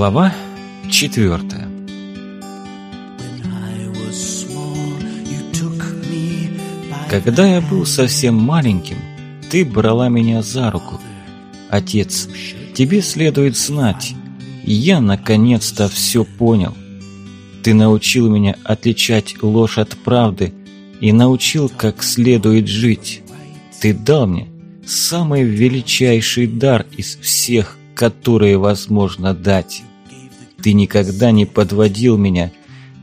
Глава четвертая Когда я был совсем маленьким, ты брала меня за руку. Отец, тебе следует знать, я наконец-то все понял. Ты научил меня отличать ложь от правды и научил, как следует жить. Ты дал мне самый величайший дар из всех, которые возможно дать. Ты никогда не подводил меня,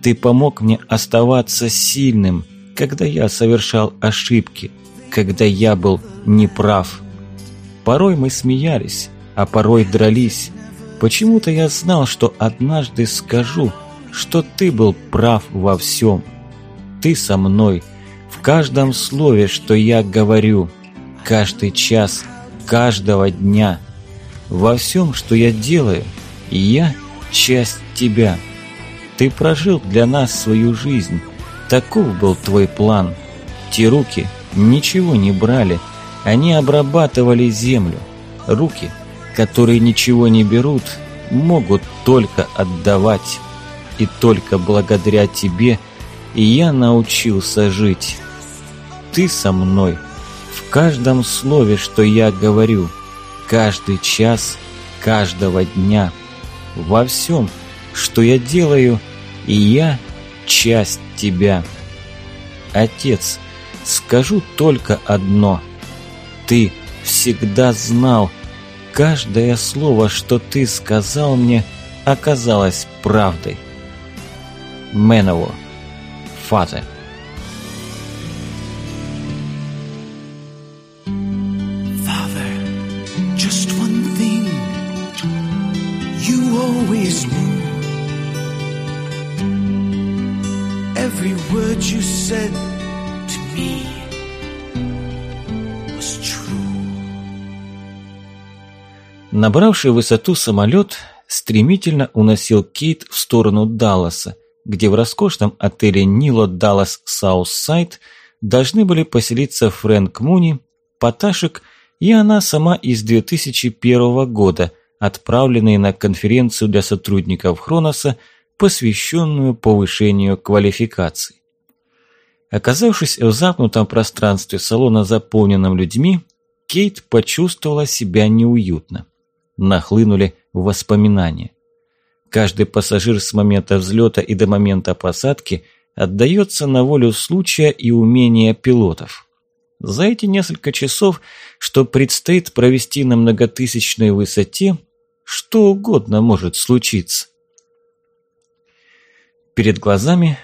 ты помог мне оставаться сильным, когда я совершал ошибки, когда я был неправ. Порой мы смеялись, а порой дрались. Почему-то я знал, что однажды скажу, что ты был прав во всем. Ты со мной, в каждом слове, что я говорю, каждый час, каждого дня. Во всем, что я делаю, я часть тебя. Ты прожил для нас свою жизнь. Таков был твой план. Те руки ничего не брали, они обрабатывали землю. Руки, которые ничего не берут, могут только отдавать. И только благодаря тебе я научился жить. Ты со мной в каждом слове, что я говорю, каждый час, каждого дня, во всем, что я делаю, и я часть тебя. Отец, скажу только одно. Ты всегда знал, каждое слово, что ты сказал мне, оказалось правдой. Меново. Фазер. You said to me was true. Набравший высоту самолет стремительно уносил Кейт в сторону Далласа, где в роскошном отеле NYLO Dallas South Side должны были поселиться Фрэнк Муни, Поташек и она сама из 2001 года – отправленные на конференцию для сотрудников Хроноса, посвященную повышению квалификаций. Оказавшись в замкнутом пространстве салона, заполненном людьми, Кейт почувствовала себя неуютно. Нахлынули воспоминания. Каждый пассажир с момента взлета и до момента посадки отдается на волю случая и умения пилотов. За эти несколько часов, что предстоит провести на многотысячной высоте, что угодно может случиться. Перед глазами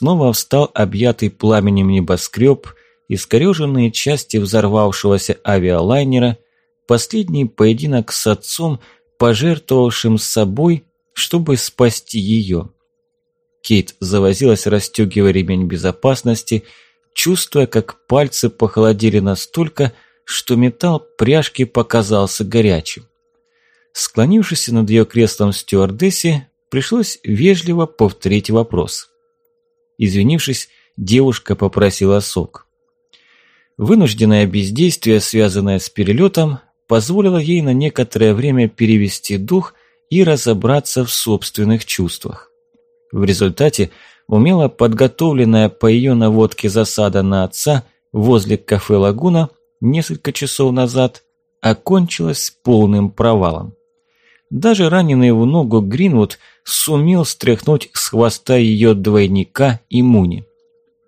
снова встал объятый пламенем небоскреб, искореженные части взорвавшегося авиалайнера, последний поединок с отцом, пожертвовавшим собой, чтобы спасти ее. Кейт завозилась, расстегивая ремень безопасности, чувствуя, как пальцы похолодели настолько, что металл пряжки показался горячим. Склонившись над ее креслом стюардессе, пришлось вежливо повторить вопрос. Извинившись, девушка попросила сок. Вынужденное бездействие, связанное с перелетом, позволило ей на некоторое время перевести дух и разобраться в собственных чувствах. В результате умело подготовленная по ее наводке засада на отца возле кафе «Лагуна» несколько часов назад окончилась полным провалом. Даже раненый в ногу Гринвуд сумел стряхнуть с хвоста ее двойника и Муни.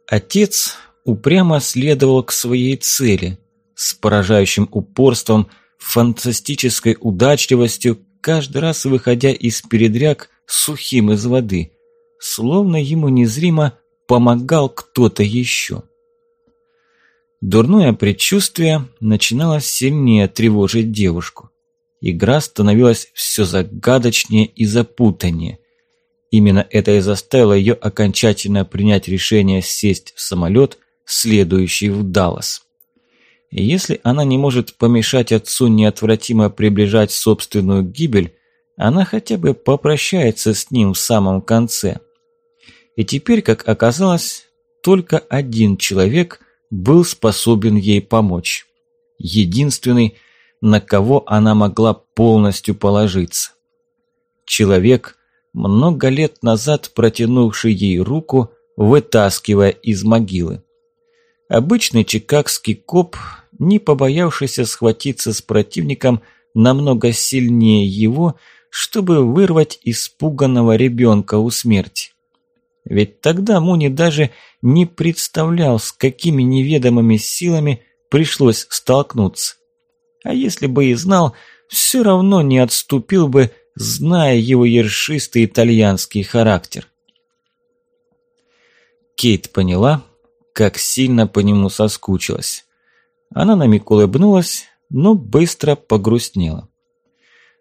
Отец упрямо следовал к своей цели, с поражающим упорством, фантастической удачливостью, каждый раз выходя из передряг сухим из воды, словно ему незримо помогал кто-то еще. Дурное предчувствие начинало сильнее тревожить девушку. Игра становилась все загадочнее и запутаннее. Именно это и заставило ее окончательно принять решение сесть в самолет, следующий в Даллас. И если она не может помешать отцу неотвратимо приближать собственную гибель, она хотя бы попрощается с ним в самом конце. И теперь, как оказалось, только один человек был способен ей помочь. Единственный – на кого она могла полностью положиться. Человек, много лет назад протянувший ей руку, вытаскивая из могилы. Обычный чикагский коп, не побоявшийся схватиться с противником намного сильнее его, чтобы вырвать испуганного ребенка у смерти. Ведь тогда Муни даже не представлял, с какими неведомыми силами пришлось столкнуться. А если бы и знал, все равно не отступил бы, зная его ершистый итальянский характер. Кейт поняла, как сильно по нему соскучилась. Она на миг улыбнулась, но быстро погрустнела.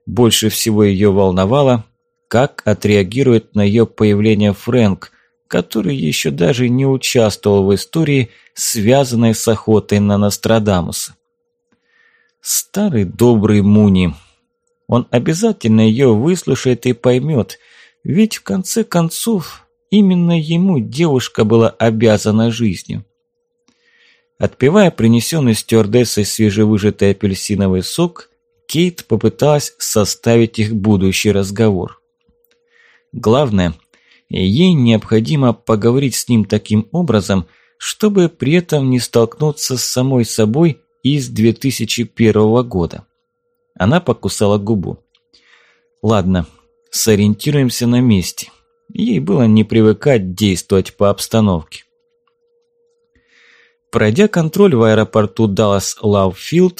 Больше всего ее волновало, как отреагирует на ее появление Фрэнк, который еще даже не участвовал в истории, связанной с охотой на Нострадамуса. Старый добрый Муни. Он обязательно ее выслушает и поймет, ведь в конце концов именно ему девушка была обязана жизнью. Отпивая принесенный стюардессой свежевыжатый апельсиновый сок, Кейт попыталась составить их будущий разговор. Главное, ей необходимо поговорить с ним таким образом, чтобы при этом не столкнуться с самой собой из 2001 года. Она покусала губу. Ладно, сориентируемся на месте. Ей было не привыкать действовать по обстановке. Пройдя контроль в аэропорту Даллас-Лавфилд,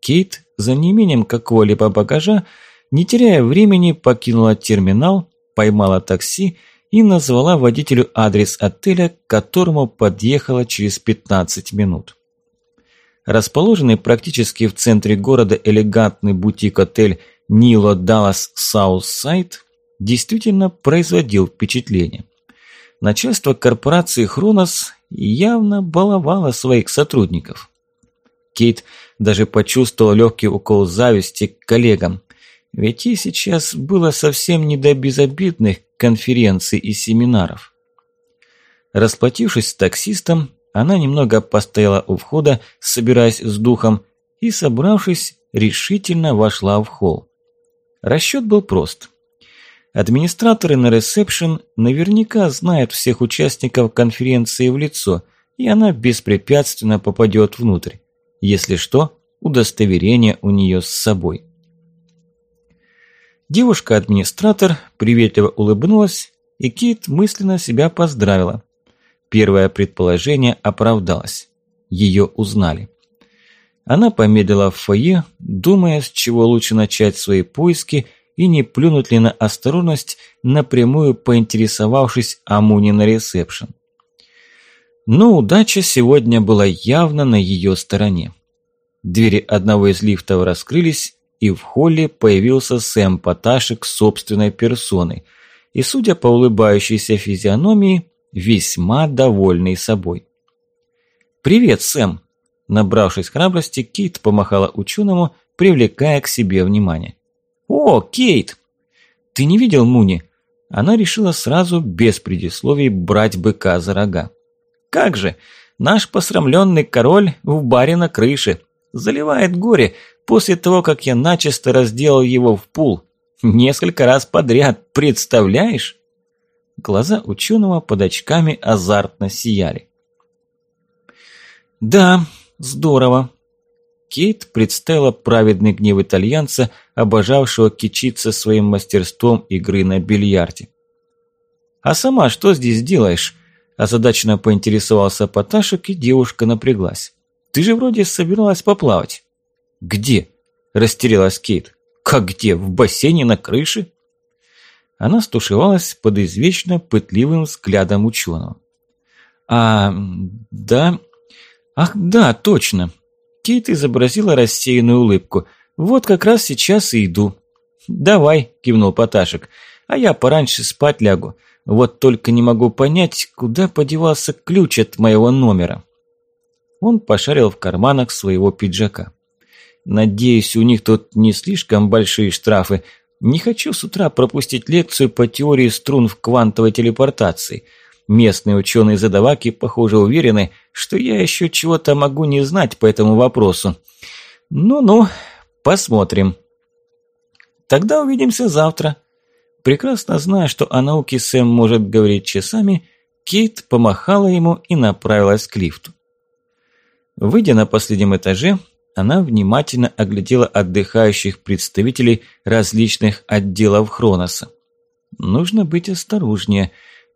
Кейт за неимением какого-либо багажа, не теряя времени, покинула терминал, поймала такси и назвала водителю адрес отеля, к которому подъехала через 15 минут. Расположенный практически в центре города элегантный бутик-отель NYLO Dallas South Side действительно производил впечатление. Начальство корпорации Хронос явно баловало своих сотрудников. Кейт даже почувствовал легкий укол зависти к коллегам, ведь ей сейчас было совсем не до безобидных конференций и семинаров. Расплатившись с таксистом, она немного постояла у входа, собираясь с духом, и, собравшись, решительно вошла в холл. Расчет был прост. Администраторы на ресепшн наверняка знают всех участников конференции в лицо, и она беспрепятственно попадет внутрь. Если что, удостоверение у нее с собой. Девушка-администратор приветливо улыбнулась, и Кейт мысленно себя поздравила. Первое предположение оправдалось. Ее узнали. Она помедлила в фойе, думая, с чего лучше начать свои поиски и не плюнуть ли на осторожность, напрямую поинтересовавшись о Муне на ресепшн. Но удача сегодня была явно на ее стороне. Двери одного из лифтов раскрылись, и в холле появился Сэм Поташек собственной персоной, и, судя по улыбающейся физиономии, весьма довольный собой. «Привет, Сэм!» Набравшись храбрости, Кейт помахала ученому, привлекая к себе внимание. «О, Кейт! Ты не видел Муни?» Она решила сразу, без предисловий, брать быка за рога. «Как же! Наш посрамленный король в баре на крыше. Заливает горе после того, как я начисто разделал его в пул. Несколько раз подряд, представляешь?» Глаза ученого под очками азартно сияли. «Да, здорово». Кейт представила праведный гнев итальянца, обожавшего кичиться своим мастерством игры на бильярде. «А сама что здесь делаешь?» Озадаченно поинтересовался Поташек, и девушка напряглась. «Ты же вроде собиралась поплавать». «Где?» – растерялась Кейт. «Как где? В бассейне на крыше?» Она стушевалась под извечно пытливым взглядом ученого. «А, да, Ах, да, точно. Кейт изобразила рассеянную улыбку. Вот как раз сейчас и иду. Давай, кивнул Поташек. А я пораньше спать лягу. Вот только не могу понять, куда подевался ключ от моего номера. Он пошарил в карманах своего пиджака. Надеюсь, у них тут не слишком большие штрафы. Не хочу с утра пропустить лекцию по теории струн в квантовой телепортации – Местные ученые-задаваки, похоже, уверены, что я еще чего-то могу не знать по этому вопросу. Ну-ну, посмотрим. Тогда увидимся завтра. Прекрасно зная, что о науке Сэм может говорить часами, Кейт помахала ему и направилась к лифту. Выйдя на последнем этаже, она внимательно оглядела отдыхающих представителей различных отделов Хроноса. Нужно быть осторожнее,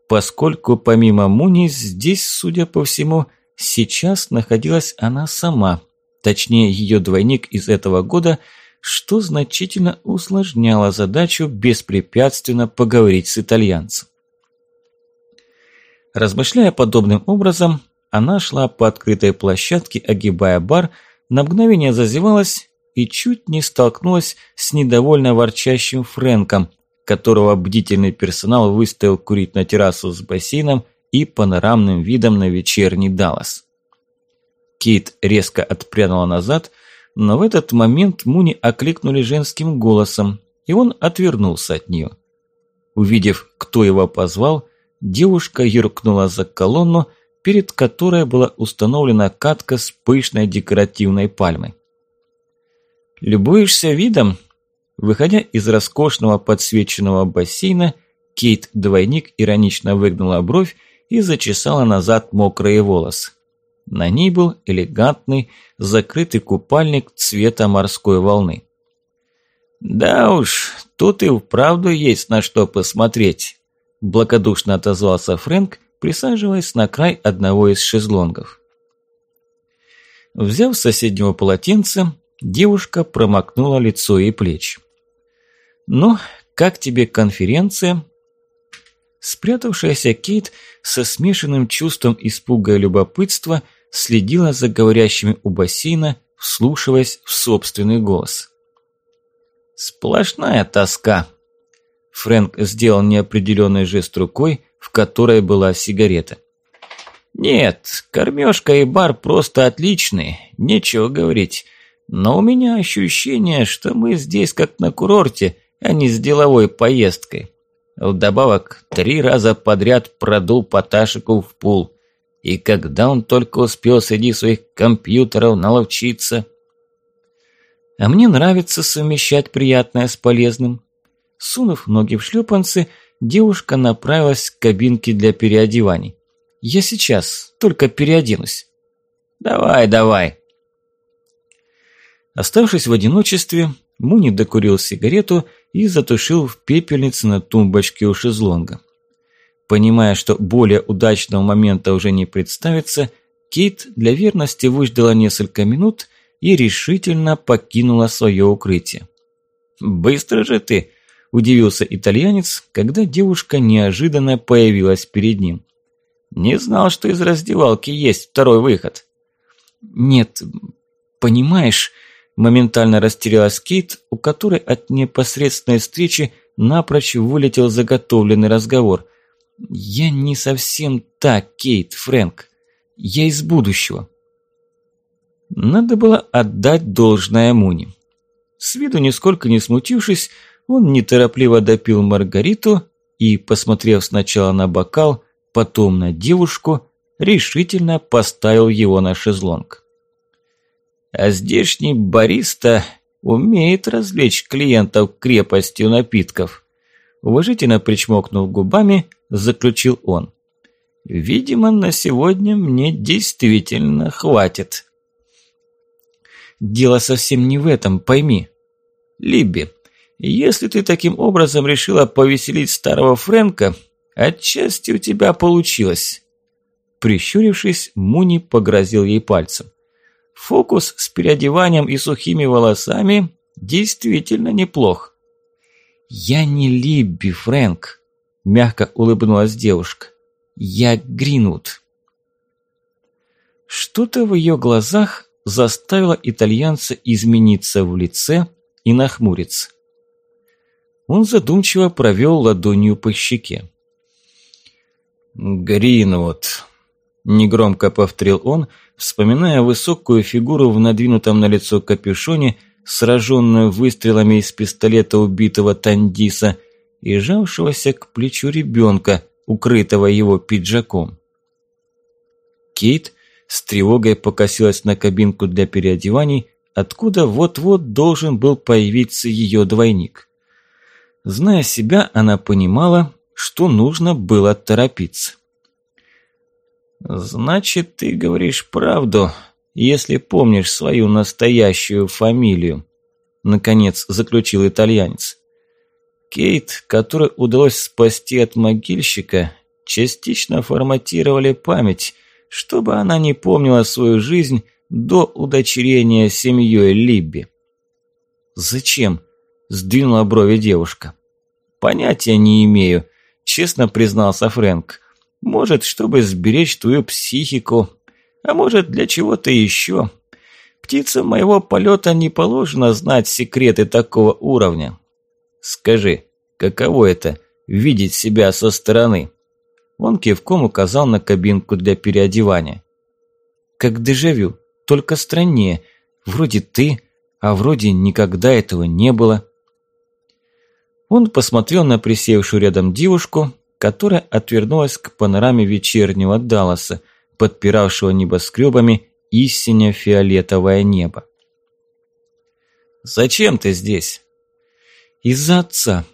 поскольку помимо Муни здесь, судя по всему, сейчас находилась она сама, точнее ее двойник из этого года, что значительно усложняло задачу беспрепятственно поговорить с итальянцем. Размышляя подобным образом, она шла по открытой площадке, огибая бар, на мгновение зазевалась и чуть не столкнулась с недовольно ворчащим Фрэнком, которого бдительный персонал выставил курить на террасу с бассейном и панорамным видом на вечерний Даллас. Кейт резко отпрянула назад, но в этот момент Муни окликнули женским голосом, и он отвернулся от нее. Увидев, кто его позвал, девушка юркнула за колонну, перед которой была установлена катка с пышной декоративной пальмой. «Любуешься видом?» Выходя из роскошного подсвеченного бассейна, Кейт-двойник иронично выгнула бровь и зачесала назад мокрые волосы. На ней был элегантный, закрытый купальник цвета морской волны. «Да уж, тут и вправду есть на что посмотреть», – благодушно отозвался Фрэнк, присаживаясь на край одного из шезлонгов. Взяв соседнего полотенца, девушка промокнула лицо и плечи. «Ну, как тебе конференция?» Спрятавшаяся Кейт со смешанным чувством испуга и любопытства следила за говорящими у бассейна, вслушиваясь в собственный голос. «Сплошная тоска!» Фрэнк сделал неопределенный жест рукой, в которой была сигарета. «Нет, кормежка и бар просто отличные, нечего говорить. Но у меня ощущение, что мы здесь как на курорте, а не с деловой поездкой. Вдобавок, три раза подряд продул Поташику в пул. И когда он только успел среди своих компьютеров наловчиться? А мне нравится совмещать приятное с полезным. Сунув ноги в шлепанцы, девушка направилась к кабинке для переодеваний. «Я сейчас, только переоденусь». «Давай, давай». Оставшись в одиночестве, Муни докурил сигарету и затушил в пепельнице на тумбочке у шезлонга. Понимая, что более удачного момента уже не представится, Кейт для верности выждала несколько минут и решительно покинула свое укрытие. «Быстро же ты!» Удивился итальянец, когда девушка неожиданно появилась перед ним. «Не знал, что из раздевалки есть второй выход». «Нет, понимаешь...» Моментально растерялась Кейт, у которой от непосредственной встречи напрочь вылетел заготовленный разговор. «Я не совсем так, Кейт, Фрэнк. Я из будущего». Надо было отдать должное Муни. С виду нисколько не смутившись, он неторопливо допил Маргариту и, посмотрев сначала на бокал, потом на девушку, решительно поставил его на шезлонг. А здешний бариста умеет развлечь клиентов крепостью напитков. Уважительно причмокнув губами, заключил он. Видимо, на сегодня мне действительно хватит. Дело совсем не в этом, пойми. Либби, если ты таким образом решила повеселить старого Фрэнка, отчасти у тебя получилось. Прищурившись, Муни погрозил ей пальцем. Фокус с переодеванием и сухими волосами действительно неплох. «Я не Либби, Фрэнк», – мягко улыбнулась девушка. «Я Гринвуд». Что-то в ее глазах заставило итальянца измениться в лице и нахмуриться. Он задумчиво провел ладонью по щеке. «Гринвуд», – негромко повторил он, вспоминая высокую фигуру в надвинутом на лицо капюшоне, сраженную выстрелами из пистолета убитого Тандиса и жавшегося к плечу ребенка, укрытого его пиджаком. Кейт с тревогой покосилась на кабинку для переодеваний, откуда вот-вот должен был появиться ее двойник. Зная себя, она понимала, что нужно было торопиться. «Значит, ты говоришь правду, если помнишь свою настоящую фамилию», наконец заключил итальянец. Кейт, которой удалось спасти от могильщика, частично форматировали память, чтобы она не помнила свою жизнь до удочерения семьей Либби. «Зачем?» – сдвинула брови девушка. «Понятия не имею», – честно признался Фрэнк. «Может, чтобы сберечь твою психику, а может, для чего-то еще. Птицам моего полета не положено знать секреты такого уровня. Скажи, каково это – видеть себя со стороны?» Он кивком указал на кабинку для переодевания. «Как дежавю, только страннее. Вроде ты, а вроде никогда этого не было». Он посмотрел на присевшую рядом девушку, которая отвернулась к панораме вечернего Далласа, подпиравшего небоскребами истинно фиолетовое небо. «Зачем ты здесь?» «Из-за отца».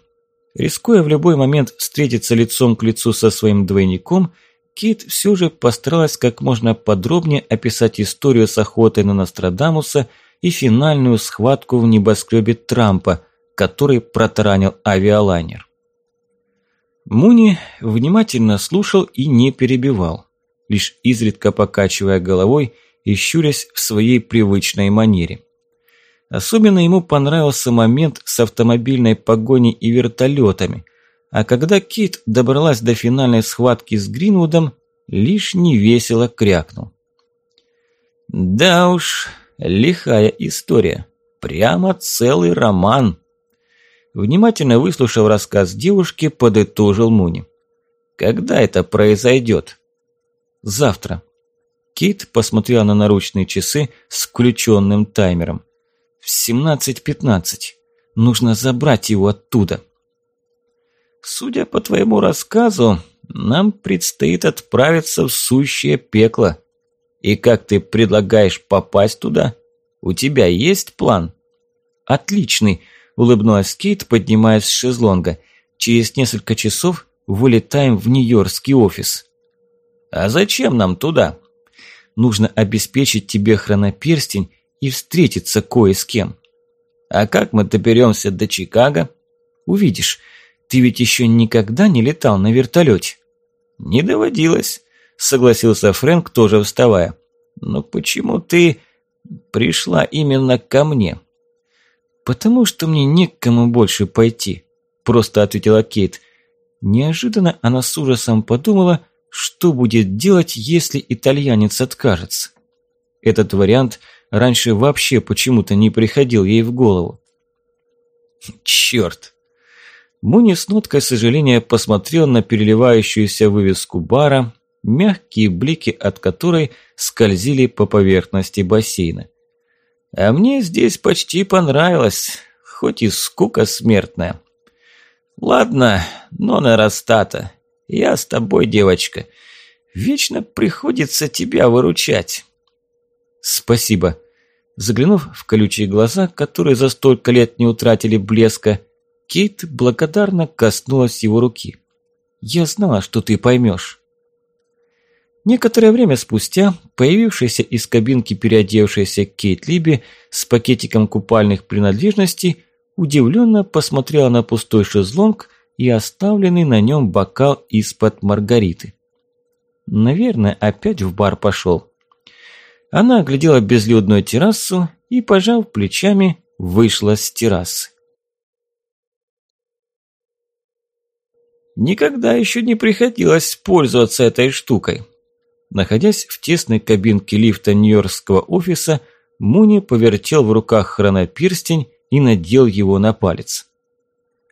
Рискуя в любой момент встретиться лицом к лицу со своим двойником, Кит все же постаралась как можно подробнее описать историю с охотой на Нострадамуса и финальную схватку в небоскребе Трампа, который протаранил авиалайнер. Муни внимательно слушал и не перебивал, лишь изредка покачивая головой и щурясь в своей привычной манере. Особенно ему понравился момент с автомобильной погоней и вертолетами, а когда Кит добралась до финальной схватки с Гринвудом, лишь невесело крякнул. «Да уж, лихая история. Прямо целый роман». Внимательно выслушав рассказ девушки, подытожил Муни. «Когда это произойдет?» «Завтра». Кит посмотрела на наручные часы с включенным таймером. «В 17.15. Нужно забрать его оттуда». «Судя по твоему рассказу, нам предстоит отправиться в сущее пекло. И как ты предлагаешь попасть туда? У тебя есть план?» «Отличный», улыбнулась Кейт, поднимаясь с шезлонга. «Через несколько часов вылетаем в Нью-Йоркский офис». «А зачем нам туда?» «Нужно обеспечить тебе хроноперстень и встретиться кое с кем». «А как мы доберемся до Чикаго?» «Увидишь, ты ведь еще никогда не летал на вертолете». «Не доводилось», – согласился Фрэнк, тоже вставая. «Но почему ты пришла именно ко мне?» «Потому что мне не к кому больше пойти», – просто ответила Кейт. Неожиданно она с ужасом подумала, что будет делать, если итальянец откажется. Этот вариант раньше вообще почему-то не приходил ей в голову. «Чёрт!» Муни с ноткой сожаления посмотрел на переливающуюся вывеску бара, мягкие блики от которой скользили по поверхности бассейна. А мне здесь почти понравилось, хоть и скука смертная. Ладно, но нарастата. Я с тобой, девочка. Вечно приходится тебя выручать. Спасибо. Заглянув в колючие глаза, которые за столько лет не утратили блеска, Кейт благодарно коснулась его руки. «Я знала, что ты поймешь». Некоторое время спустя, появившаяся из кабинки переодевшаяся Кейт Либи с пакетиком купальных принадлежностей, удивленно посмотрела на пустой шезлонг и оставленный на нем бокал из-под маргариты. Наверное, опять в бар пошел. Она оглядела безлюдную террасу и, пожав плечами, вышла с террасы. Никогда еще не приходилось пользоваться этой штукой. Находясь в тесной кабинке лифта Нью-Йоркского офиса, Муни повертел в руках хроноперстень и надел его на палец.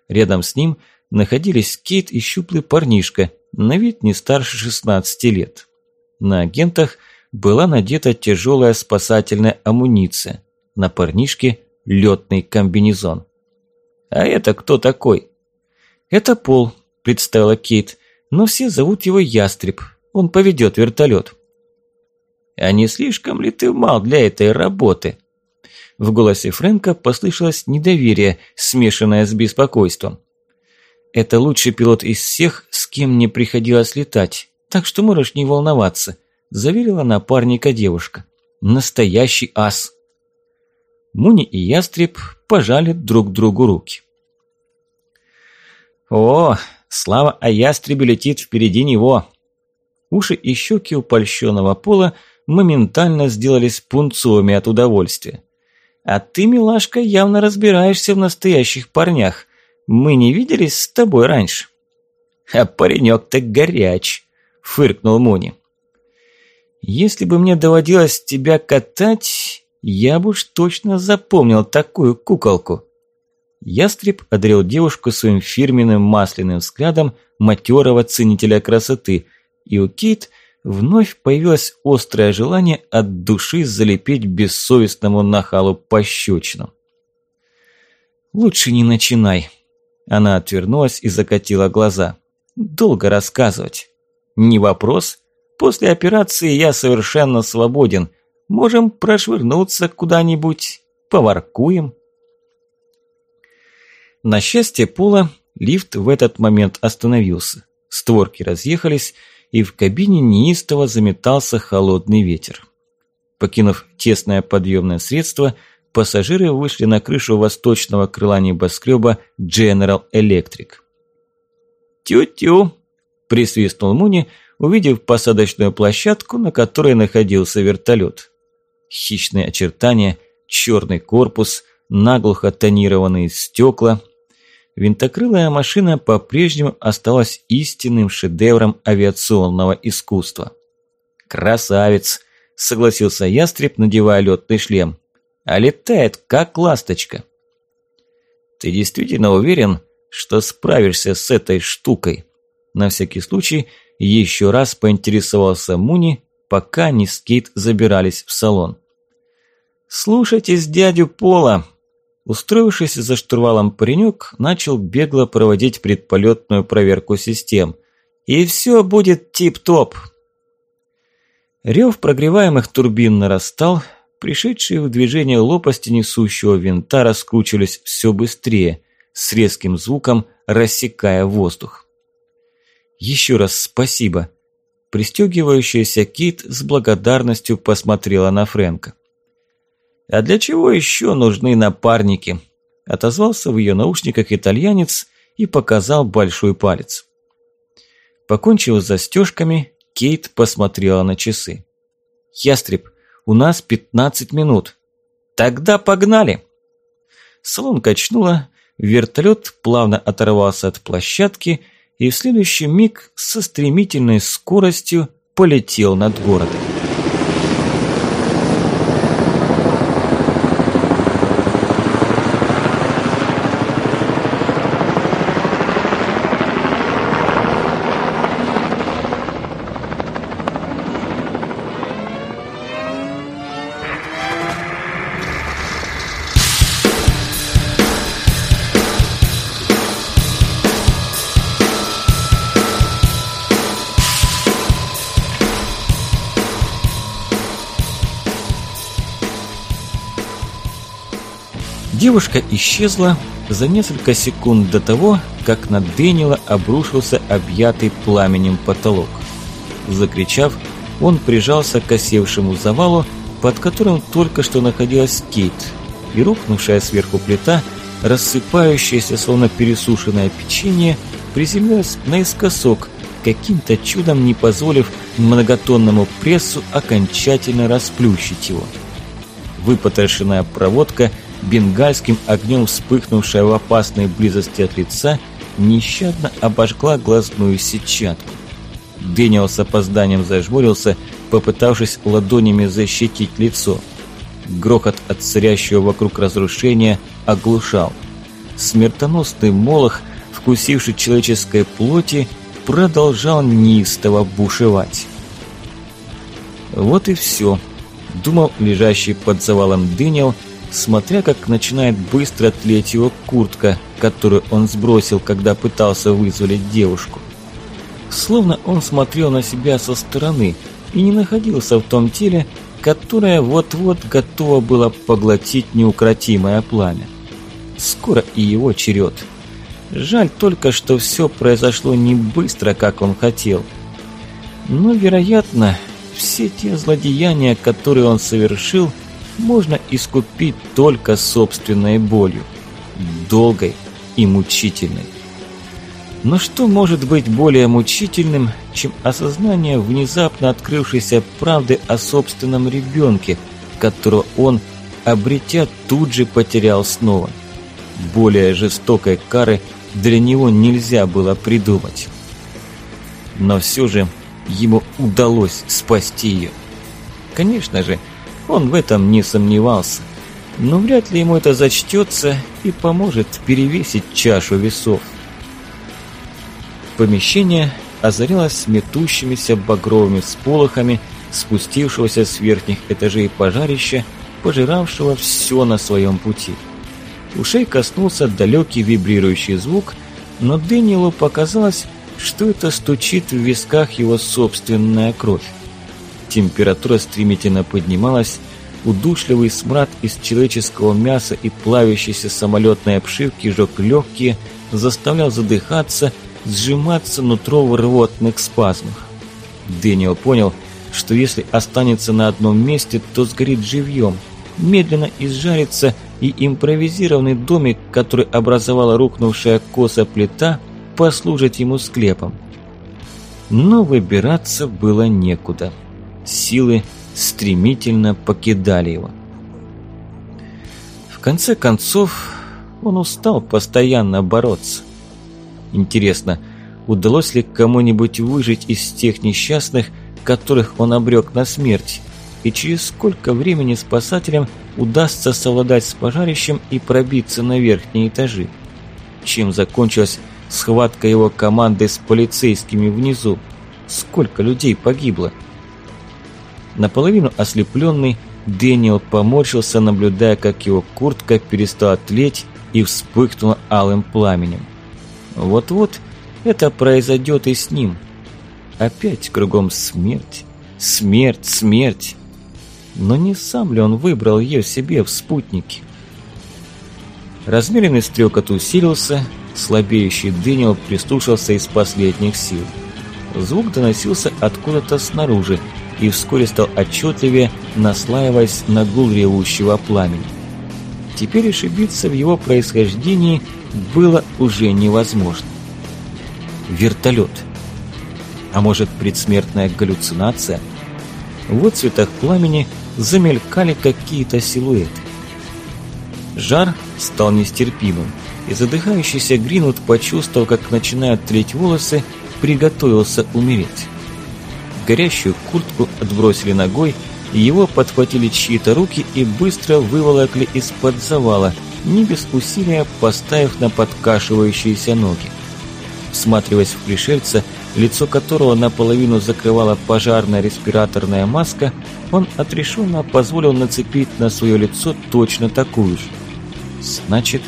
Рядом с ним находились Кейт и щуплый парнишка, на вид не старше 16 лет. На агентах была надета тяжелая спасательная амуниция, на парнишке летный комбинезон. «А это кто такой?» «Это Пол», – представила Кейт, – «но все зовут его Ястреб, он поведет вертолет. А не слишком ли ты мал для этой работы? В голосе Фрэнка послышалось недоверие, смешанное с беспокойством. Это лучший пилот из всех, с кем мне приходилось летать, так что можешь не волноваться», – заверила напарника девушка. «Настоящий ас». Муни и Ястреб пожали друг другу руки. «О, слава о Ястребе летит впереди него!» Уши и щеки у польщенного пола моментально сделались пунцовыми от удовольствия. «А ты, милашка, явно разбираешься в настоящих парнях. Мы не виделись с тобой раньше». «А паренек-то горяч», – фыркнул Муни. «Если бы мне доводилось тебя катать, я бы уж точно запомнил такую куколку. Ястреб одарил девушку своим фирменным масляным взглядом матерого ценителя красоты, и у Кейт вновь появилось острое желание от души залепить бессовестному нахалу пощечину. «Лучше не начинай». Она отвернулась и закатила глаза. «Долго рассказывать». «Не вопрос. После операции я совершенно свободен. Можем прошвырнуться куда-нибудь, поваркуем. На счастье Пола, лифт в этот момент остановился. Створки разъехались, и в кабине неистово заметался холодный ветер. Покинув тесное подъемное средство, пассажиры вышли на крышу восточного крыла небоскреба General Electric. «Тю-тю!» – присвистнул Муни, увидев посадочную площадку, на которой находился вертолет. Хищные очертания, черный корпус, наглухо тонированные стекла. Винтокрылая машина по-прежнему осталась истинным шедевром авиационного искусства. «Красавец!» – согласился ястреб, надевая летный шлем. «А летает, как ласточка!» «Ты действительно уверен, что справишься с этой штукой?» На всякий случай еще раз поинтересовался Муни, пока они с Кейт забирались в салон. «Слушайтесь дядю Пола!» Устроившись за штурвалом паренек, начал бегло проводить предполетную проверку систем. «И все будет тип-топ!» Рев прогреваемых турбин нарастал, пришедшие в движение лопасти несущего винта раскручивались все быстрее, с резким звуком рассекая воздух. «Еще раз спасибо!» Пристегивающаяся Кит с благодарностью посмотрела на Фрэнка. «А для чего еще нужны напарники?» Отозвался в ее наушниках итальянец и показал большой палец. Покончив с застежками, Кейт посмотрела на часы. «Ястреб, у нас 15 минут. Тогда погнали!» Салон качнуло, вертолет плавно оторвался от площадки и в следующий миг со стремительной скоростью полетел над городом. Девушка исчезла за несколько секунд до того, как на Дэниела обрушился объятый пламенем потолок. Закричав, он прижался к осевшему завалу, под которым только что находилась Кейт, и рухнувшая сверху плита, рассыпающаяся словно пересушенное печенье, приземлилась наискосок, каким-то чудом не позволив многотонному прессу окончательно расплющить его. Выпотрошенная проводка – бенгальским огнем вспыхнувшая в опасной близости от лица, нещадно обожгла глазную сетчатку. Дэниел с опозданием зажмурился, попытавшись ладонями защитить лицо. Грохот от царящего вокруг разрушения оглушал. Смертоносный молох, вкусивший человеческой плоти, продолжал неистово бушевать. Вот и все, думал лежащий под завалом Дэниел, смотря как начинает быстро тлеть его куртка, которую он сбросил, когда пытался вызволить девушку. Словно он смотрел на себя со стороны и не находился в том теле, которое вот-вот готово было поглотить неукротимое пламя. Скоро и его черед. Жаль только, что все произошло не быстро, как он хотел. Но, вероятно, все те злодеяния, которые он совершил, можно искупить только собственной болью. Долгой и мучительной. Но что может быть более мучительным, чем осознание внезапно открывшейся правды о собственном ребенке, которого он, обретя, тут же потерял снова? Более жестокой кары для него нельзя было придумать. Но все же ему удалось спасти ее. Конечно же, он в этом не сомневался. Но вряд ли ему это зачтется и поможет перевесить чашу весов. Помещение озарилось метущимися багровыми сполохами спустившегося с верхних этажей пожарища, пожиравшего все на своем пути. Ушей коснулся далекий вибрирующий звук, но Дэниелу показалось, что это стучит в висках его собственная кровь. Температура стремительно поднималась, удушливый смрад из человеческого мяса и плавящейся самолетной обшивки жег легкие, заставлял задыхаться, сжиматься нутро в рвотных спазмах. Дэниел понял, что если останется на одном месте, то сгорит живьем, медленно изжарится, и импровизированный домик, который образовала рухнувшая коса плита, послужит ему склепом. Но выбираться было некуда. Силы стремительно покидали его. В конце концов, он устал постоянно бороться. Интересно, удалось ли кому-нибудь выжить из тех несчастных, которых он обрек на смерть, и через сколько времени спасателям удастся совладать с пожарищем и пробиться на верхние этажи. Чем закончилась схватка его команды с полицейскими внизу? Сколько людей погибло? Наполовину ослепленный, Дэниел поморщился, наблюдая, как его куртка перестала тлеть и вспыхнула алым пламенем. Вот-вот это произойдет и с ним. Опять кругом смерть, смерть, смерть. Но не сам ли он выбрал ее себе в спутнике? Размеренный стрелкот усилился, слабеющий Дэниел прислушался из последних сил. Звук доносился откуда-то снаружи и вскоре стал отчетливее, наслаиваясь на гул ревущего пламени. Теперь ошибиться в его происхождении было уже невозможно. Вертолет. А может, предсмертная галлюцинация? В отцветах пламени замелькали какие-то силуэты. Жар стал нестерпимым, и задыхающийся Гринвуд, почувствовав, как начинают треть волосы, приготовился умереть. Горящую куртку отбросили ногой, его подхватили чьи-то руки и быстро выволокли из-под завала, не без усилия поставив на подкашивающиеся ноги. Всматриваясь в пришельца, лицо которого наполовину закрывала пожарная респираторная маска, он отрешенно позволил нацепить на свое лицо точно такую же. Значит,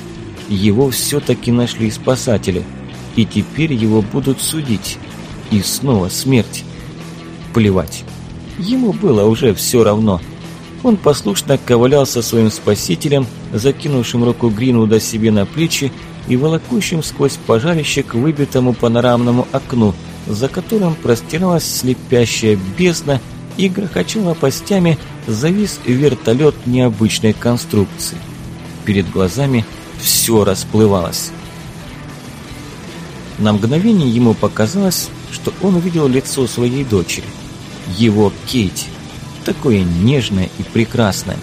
его все-таки нашли спасатели, и теперь его будут судить. И снова смерть. Плевать. Ему было уже все равно. Он послушно ковылял со своим спасителем, закинувшим руку Гринвуда себе на плечи и волокущим сквозь пожарище к выбитому панорамному окну, за которым простиралась слепящая бездна и грохоча лопастями завис вертолет необычной конструкции. Перед глазами все расплывалось. На мгновение ему показалось, что он увидел лицо своей дочери его Кейти. Такое нежное и прекрасное.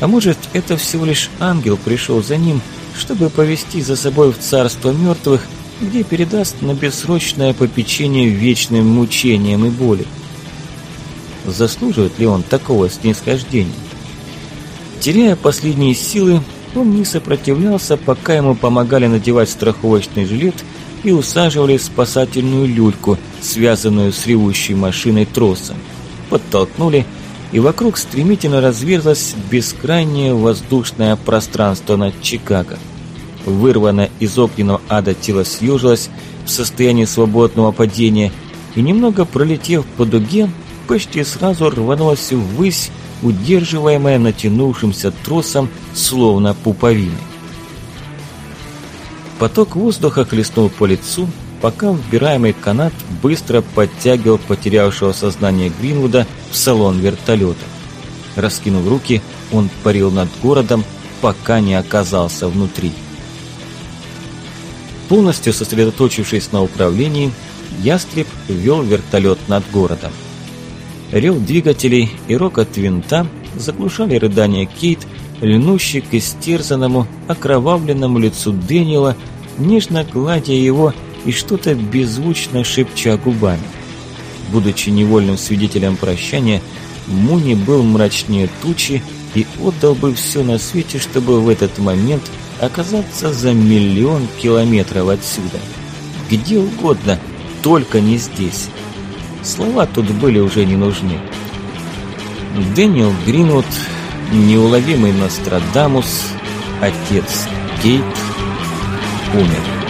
А может, это всего лишь ангел пришел за ним, чтобы повести за собой в царство мертвых, где передаст на бессрочное попечение вечным мучениям и боли. Заслуживает ли он такого снисхождения? Теряя последние силы, он не сопротивлялся, пока ему помогали надевать страховочный жилет и усаживали в спасательную люльку, связанную с ревущей машиной тросом. Подтолкнули, и вокруг стремительно разверзлось бескрайнее воздушное пространство над Чикаго. Вырванное из огненного ада тело съежилось в состоянии свободного падения и, немного пролетев по дуге, почти сразу рванулось ввысь, удерживаемое натянувшимся тросом, словно пуповиной. Поток воздуха хлестнул по лицу, пока вбираемый канат быстро подтягивал потерявшего сознание Гринвуда в салон вертолета. Раскинув руки, он парил над городом, пока не оказался внутри. Полностью сосредоточившись на управлении, Ястреб вел вертолет над городом. Рев двигателей и рокот винта заглушали рыдания Кейт, льнущий к истерзанному, окровавленному лицу Дэниела, нежно гладя его и что-то беззвучно шепча губами. Будучи невольным свидетелем прощания, Муни был мрачнее тучи и отдал бы все на свете, чтобы в этот момент оказаться за миллион километров отсюда. Где угодно, только не здесь. Слова тут были уже не нужны. Дэниел Гринвуд, неуловимый Нострадамус, отец Кейт, умер.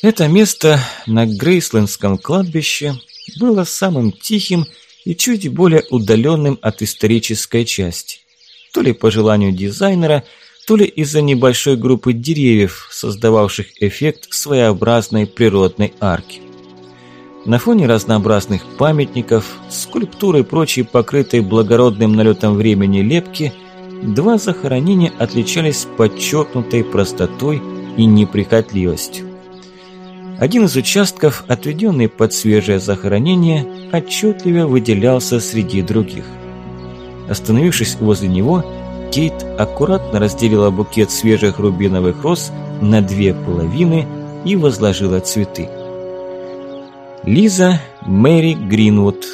Это место на Грейслендском кладбище было самым тихим и чуть более удаленным от исторической части. То ли по желанию дизайнера, то ли из-за небольшой группы деревьев, создававших эффект своеобразной природной арки. На фоне разнообразных памятников, скульптуры и прочей покрытой благородным налетом времени лепки, два захоронения отличались подчеркнутой простотой и неприхотливостью. Один из участков, отведенный под свежее захоронение, отчетливо выделялся среди других. Остановившись возле него, Кейт аккуратно разделила букет свежих рубиновых роз на две половины и возложила цветы. Лиза Мэри Гринвуд,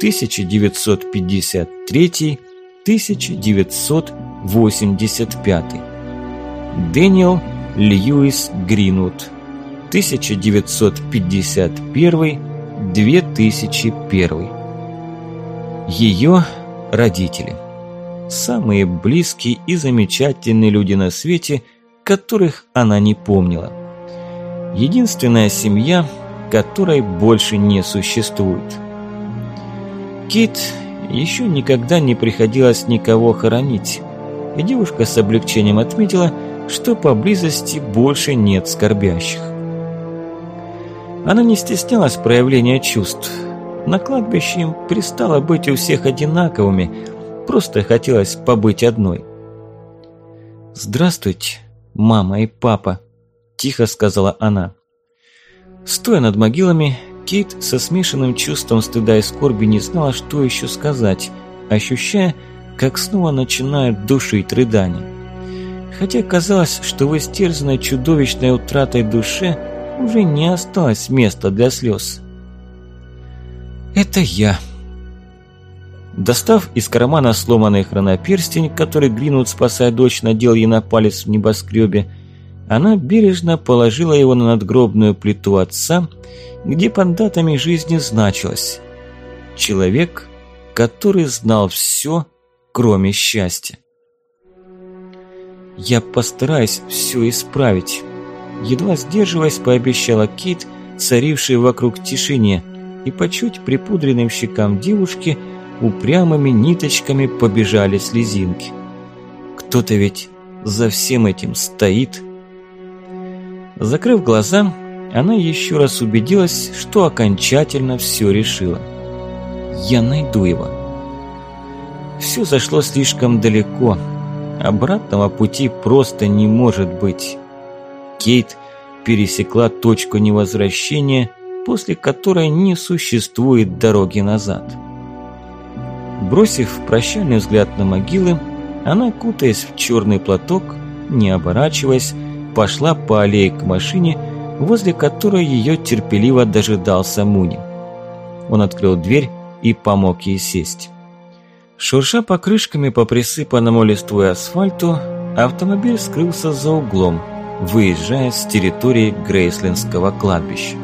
1953-1985. Дэниел Льюис Гринвуд, 1951-2001. Ее родители. Самые близкие и замечательные люди на свете, которых она не помнила. Единственная семья, которой больше не существует. Кит еще никогда не приходилось никого хоронить, и девушка с облегчением отметила, что поблизости больше нет скорбящих. Она не стеснялась проявления чувств. На кладбище им пристало быть у всех одинаковыми, просто хотелось побыть одной. «Здравствуйте, мама и папа», – тихо сказала она. Стоя над могилами, Кейт со смешанным чувством стыда и скорби не знала, что еще сказать, ощущая, как снова начинают душить рыдания. Хотя казалось, что в истерзанной чудовищной утратой душе – уже не осталось места для слез. «Это я». Достав из кармана сломанный хроноперстень, который Гринвуд, спасая дочь, надел ей на палец в небоскребе, она бережно положила его на надгробную плиту отца, где под датами жизни значилось «Человек, который знал все, кроме счастья». «Я постараюсь все исправить», едва сдерживаясь, пообещала Кит, царившей вокруг тишине, и по чуть припудренным щекам девушки упрямыми ниточками побежали слезинки. Кто-то ведь за всем этим стоит. Закрыв глаза, она еще раз убедилась, что окончательно все решила. «Я найду его». Все зашло слишком далеко. Обратного пути просто не может быть. Кейт пересекла точку невозвращения, после которой не существует дороги назад. Бросив прощальный взгляд на могилы, она, кутаясь в черный платок, не оборачиваясь, пошла по аллее к машине, возле которой ее терпеливо дожидался Муни. Он открыл дверь и помог ей сесть. Шурша покрышками по присыпанному листвой асфальту, автомобиль скрылся за углом, выезжая с территории Грейслинского кладбища.